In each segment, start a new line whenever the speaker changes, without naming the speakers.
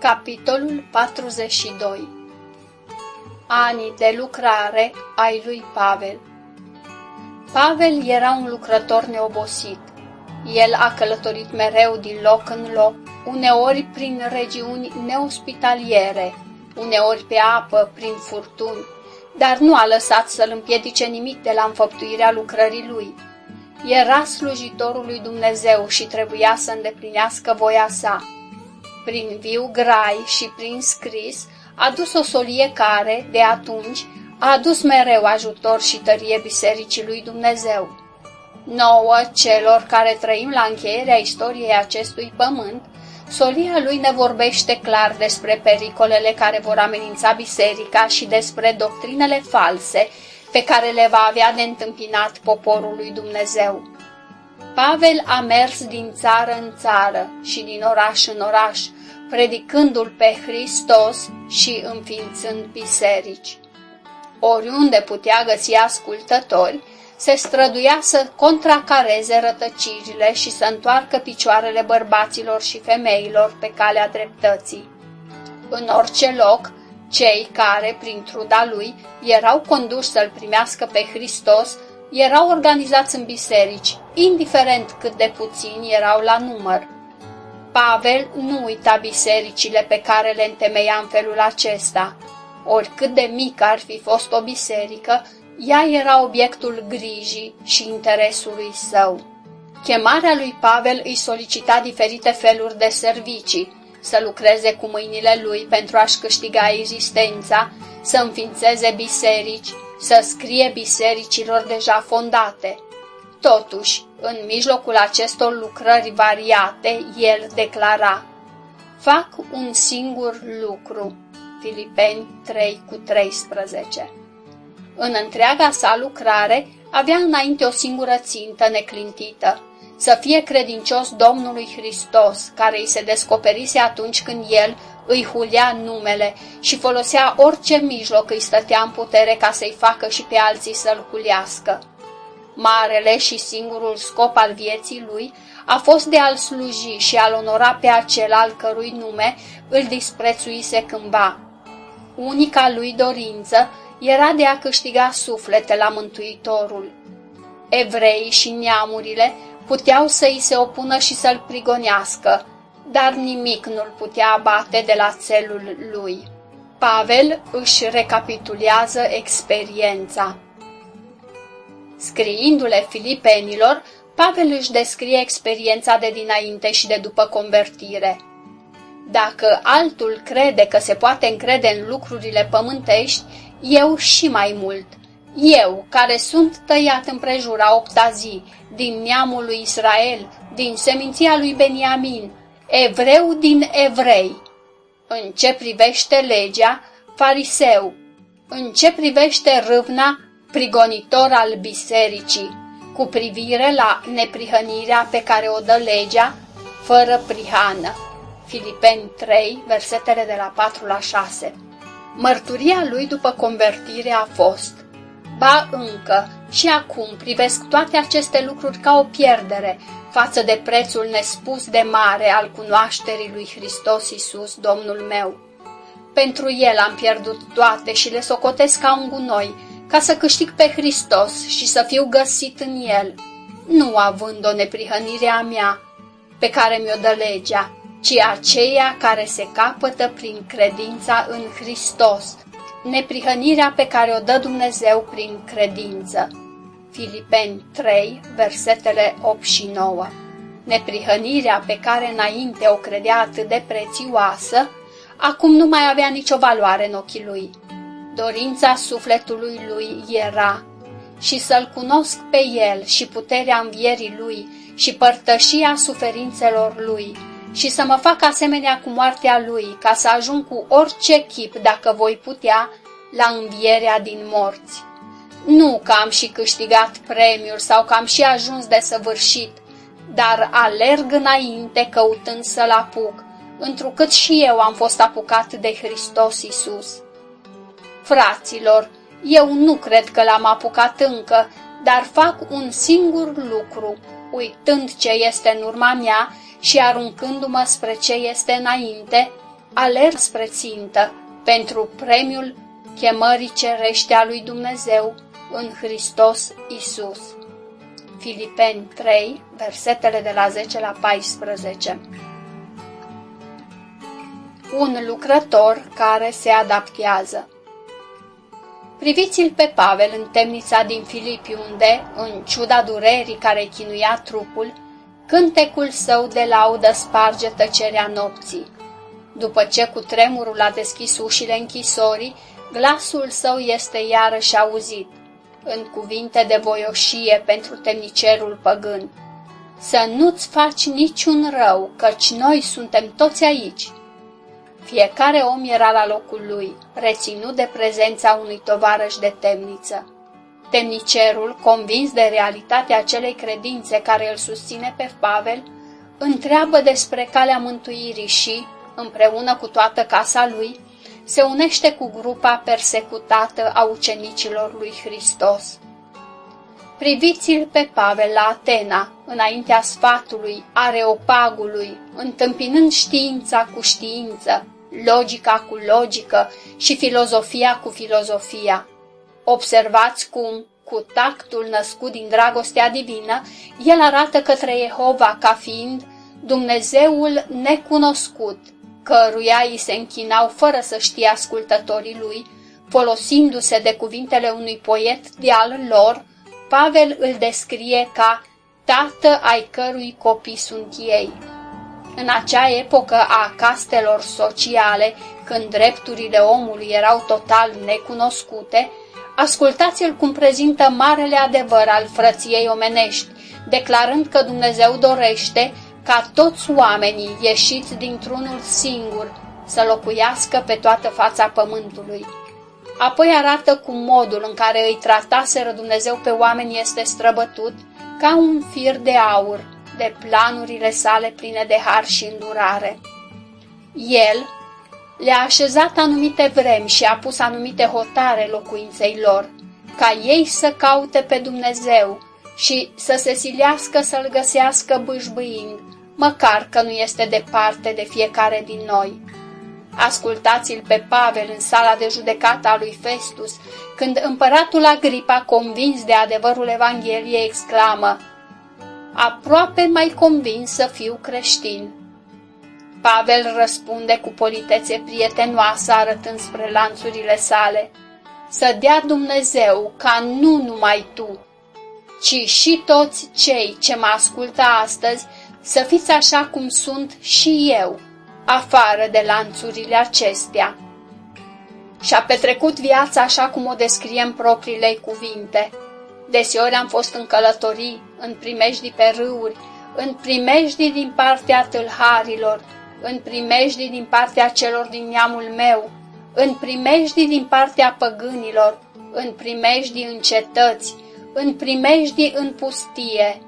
Capitolul 42 Anii de lucrare ai lui Pavel Pavel era un lucrător neobosit. El a călătorit mereu din loc în loc, uneori prin regiuni neospitaliere, uneori pe apă, prin furtuni, dar nu a lăsat să-l împiedice nimic de la înfăptuirea lucrării lui. Era slujitorul lui Dumnezeu și trebuia să îndeplinească voia sa. Prin viu grai și prin scris a dus o solie care, de atunci, a adus mereu ajutor și tărie Bisericii lui Dumnezeu. Nouă, celor care trăim la încheierea istoriei acestui pământ, solia lui ne vorbește clar despre pericolele care vor amenința biserica și despre doctrinele false pe care le va avea de întâmpinat poporul lui Dumnezeu. Pavel a mers din țară în țară și din oraș în oraș, predicându-l pe Hristos și înființând biserici. Oriunde putea găsi ascultători, se străduia să contracareze rătăcirile și să întoarcă picioarele bărbaților și femeilor pe calea dreptății. În orice loc, cei care, prin truda lui, erau conduși să-L primească pe Hristos, erau organizați în biserici, indiferent cât de puțini erau la număr. Pavel nu uita bisericile pe care le întemeia în felul acesta. Oricât de mică ar fi fost o biserică, ea era obiectul grijii și interesului său. Chemarea lui Pavel îi solicita diferite feluri de servicii, să lucreze cu mâinile lui pentru a-și câștiga existența, să înființeze biserici, să scrie bisericilor deja fondate. Totuși, în mijlocul acestor lucrări variate, el declara Fac un singur lucru. Filipeni 3 cu 13 În întreaga sa lucrare avea înainte o singură țintă neclintită, să fie credincios Domnului Hristos, care îi se descoperise atunci când el îi hulia numele și folosea orice mijloc îi stătea în putere ca să-i facă și pe alții să-l hulească. Marele și singurul scop al vieții lui a fost de a-l sluji și a-l onora pe acela al cărui nume îl disprețuise cândva. Unica lui dorință era de a câștiga suflete la Mântuitorul. Evreii și neamurile puteau să îi se opună și să-l prigonească, dar nimic nu-l putea abate de la țelul lui. Pavel își recapitulează experiența. Scriindu-le filipenilor, Pavel își descrie experiența de dinainte și de după convertire. Dacă altul crede că se poate încrede în lucrurile pământești, eu și mai mult. Eu, care sunt tăiat împrejura opta zi, din neamul lui Israel, din seminția lui Beniamin, evreu din evrei. În ce privește legea, fariseu. În ce privește râvna, prigonitor al bisericii, cu privire la neprihănirea pe care o dă legea, fără prihană. Filipeni 3, versetele de la 4 la 6. Mărturia lui după convertire a fost, ba încă, și acum privesc toate aceste lucruri ca o pierdere față de prețul nespus de mare al cunoașterii lui Hristos Iisus, Domnul meu. Pentru El am pierdut toate și le socotesc ca un gunoi, ca să câștig pe Hristos și să fiu găsit în El, nu având o neprihănire a mea, pe care mi-o dă legea, ci aceea care se capătă prin credința în Hristos, neprihănirea pe care o dă Dumnezeu prin credință. Filipeni 3, versetele 8 și 9 Neprihănirea pe care înainte o credea atât de prețioasă, acum nu mai avea nicio valoare în ochii lui. Dorința sufletului lui era și să-L cunosc pe El și puterea învierii Lui și părtășia suferințelor Lui și să mă fac asemenea cu moartea Lui, ca să ajung cu orice chip, dacă voi putea, la învierea din morți. Nu că am și câștigat premiuri sau că am și ajuns de săvârșit, dar alerg înainte căutând să-L apuc, întrucât și eu am fost apucat de Hristos Isus. Fraților, eu nu cred că l-am apucat încă, dar fac un singur lucru, uitând ce este în urma mea și aruncându-mă spre ce este înainte, alerg spre țintă pentru premiul chemării cerește a lui Dumnezeu în Hristos Isus. Filipeni 3, versetele de la 10 la 14 Un lucrător care se adaptează Priviți-l pe Pavel în temnița din Filipi, unde, în ciuda durerii care chinuia trupul, cântecul său de laudă sparge tăcerea nopții. După ce cu tremurul a deschis ușile închisorii, glasul său este iarăși auzit, în cuvinte de voioșie pentru temnicerul păgân. Să nu-ți faci niciun rău, căci noi suntem toți aici. Fiecare om era la locul lui, reținut de prezența unui tovarăș de temniță. Temnicerul, convins de realitatea acelei credințe care îl susține pe Pavel, întreabă despre calea mântuirii și, împreună cu toată casa lui, se unește cu grupa persecutată a ucenicilor lui Hristos. Priviți-l pe Pavel la Atena, înaintea sfatului, areopagului, întâmpinând știința cu știință, logica cu logică și filozofia cu filozofia. Observați cum, cu tactul născut din dragostea divină, el arată către Jehova ca fiind Dumnezeul necunoscut, căruia îi se închinau fără să știe ascultătorii lui, folosindu-se de cuvintele unui poet de al lor, Pavel îl descrie ca tată ai cărui copii sunt ei. În acea epocă a castelor sociale, când drepturile omului erau total necunoscute, ascultați-l cum prezintă marele adevăr al frăției omenești, declarând că Dumnezeu dorește ca toți oamenii ieșiți dintr-unul singur să locuiască pe toată fața pământului. Apoi arată cum modul în care îi trataseră Dumnezeu pe oameni este străbătut ca un fir de aur de planurile sale pline de har și îndurare. El le-a așezat anumite vremi și a pus anumite hotare locuinței lor, ca ei să caute pe Dumnezeu și să se silească să-L găsească bâșbâind, măcar că nu este departe de fiecare din noi. Ascultați-l pe Pavel în sala de judecată a lui Festus, când împăratul Agripa, convins de adevărul Evangheliei, exclamă, Aproape mai convins să fiu creștin. Pavel răspunde cu politețe prietenoasă, arătând spre lanțurile sale, Să dea Dumnezeu ca nu numai tu, ci și toți cei ce mă ascultă astăzi să fiți așa cum sunt și eu, afară de lanțurile acestea. Și-a petrecut viața așa cum o descriem propriile cuvinte. Deseori am fost în călătorii, în primejdii pe râuri, în primejdii din partea tâlharilor, în primejdii din partea celor din neamul meu, în primejdii din partea păgânilor, în primejdii în cetăți, în primejdii în pustie,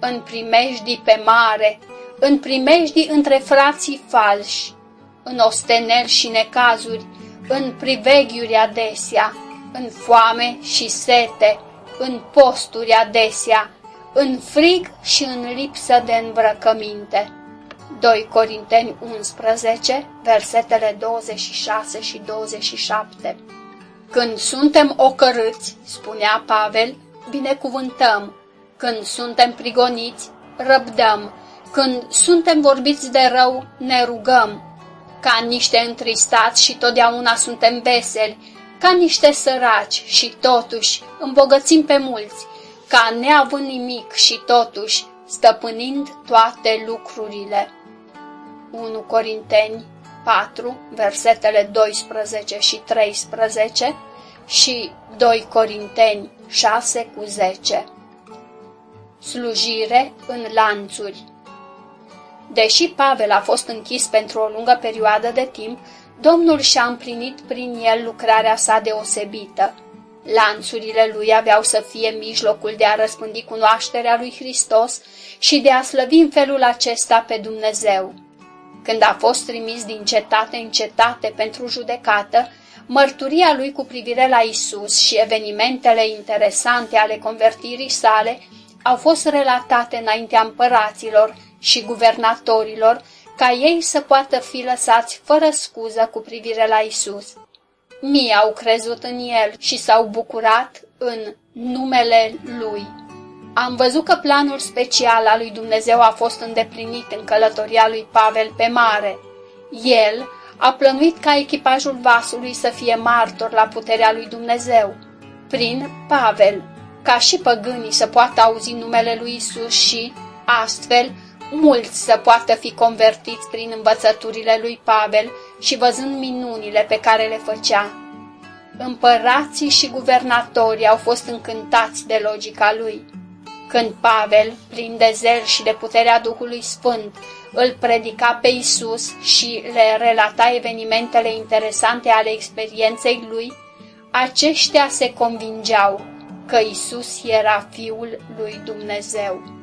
în primejdii pe mare, în primejdii între frații falși, în osteneli și necazuri, în priveghiuri adesea, în foame și sete, în posturi adesea, în frig și în lipsă de îmbrăcăminte. 2 Corinteni 11, versetele 26 și 27 Când suntem ocărâți, spunea Pavel, binecuvântăm, când suntem prigoniți, răbdăm, când suntem vorbiți de rău, ne rugăm. Ca niște întristați și totdeauna suntem veseli, ca niște săraci și totuși îmbogățim pe mulți, ca neavând nimic și totuși stăpânind toate lucrurile. 1 Corinteni 4, versetele 12 și 13 și 2 Corinteni 6 cu 10. Slujire în lanțuri Deși Pavel a fost închis pentru o lungă perioadă de timp, Domnul și-a împlinit prin el lucrarea sa deosebită. Lanțurile lui aveau să fie mijlocul de a răspândi cunoașterea lui Hristos și de a slăvi în felul acesta pe Dumnezeu. Când a fost trimis din cetate în cetate pentru judecată, mărturia lui cu privire la Isus și evenimentele interesante ale convertirii sale au fost relatate înaintea împăraților și guvernatorilor ca ei să poată fi lăsați fără scuză cu privire la Isus. Mii au crezut în el și s-au bucurat în numele lui. Am văzut că planul special al lui Dumnezeu a fost îndeplinit în călătoria lui Pavel pe mare. El a plănuit ca echipajul vasului să fie martor la puterea lui Dumnezeu. Prin Pavel, ca și păgânii să poată auzi numele lui Isus și, astfel, mulți să poată fi convertiți prin învățăturile lui Pavel și văzând minunile pe care le făcea. Împărații și guvernatorii au fost încântați de logica lui. Când Pavel, plin de zel și de puterea Duhului Sfânt, îl predica pe Isus și le relata evenimentele interesante ale experienței lui, aceștia se convingeau că Isus era Fiul lui Dumnezeu.